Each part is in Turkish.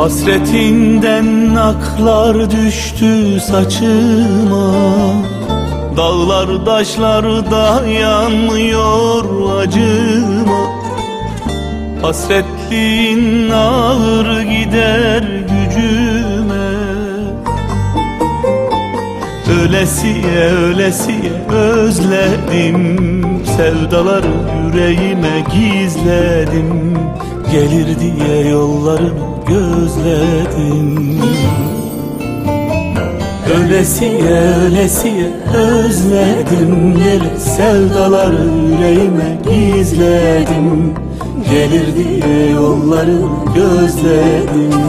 Hasretinden aklar düştü saçıma. Dağlar taşlar dayanmıyor acıma. Hasretliğin ağır gider gücüme. Ölesiye ölesiye özledim. Sevdaları yüreğime gizledim Gelir diye yollarını gözledim. Ölesiye ölesiye özledim Gel sevdaları yüreğime gizledim. Gelir diye yollarını gözledim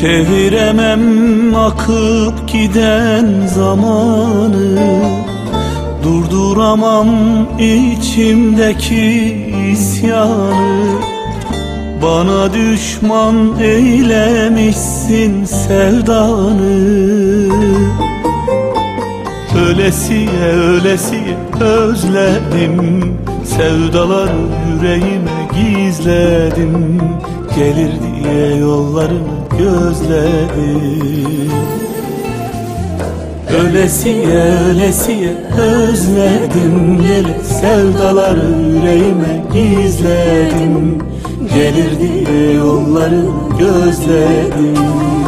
Çeviremem akıp giden zamanı. Durduramam içimdeki isyanı. Bana düşman eylemişsin sevdanı. Ölesiye ölesiye özledim. Sevdaları yüreğime gizledim Gelir diye yollarını gözledim Ölesiye ölesiye özledim Gel sevdaları yüreğime gizledim. Gelir diye yollarını gözledim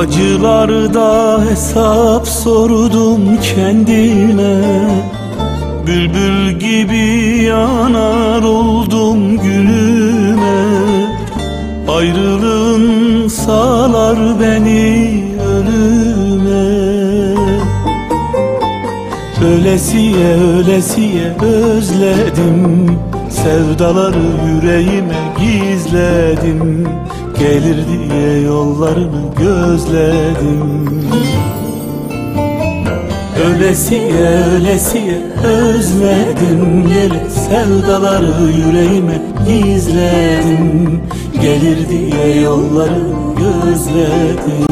Acılarda hesap sordum kendime. Bülbül gibi yanar oldum günüme Ayrılığın sağlar beni ölüme. Ölesiye ölesiye özledim Sevdaları yüreğime gizledim. Gelir diye yollarını gözledim. Ölesiye ölesiye özledim. Gel sevdaları yüreğime gizledim. Gelir diye yollarını gözledim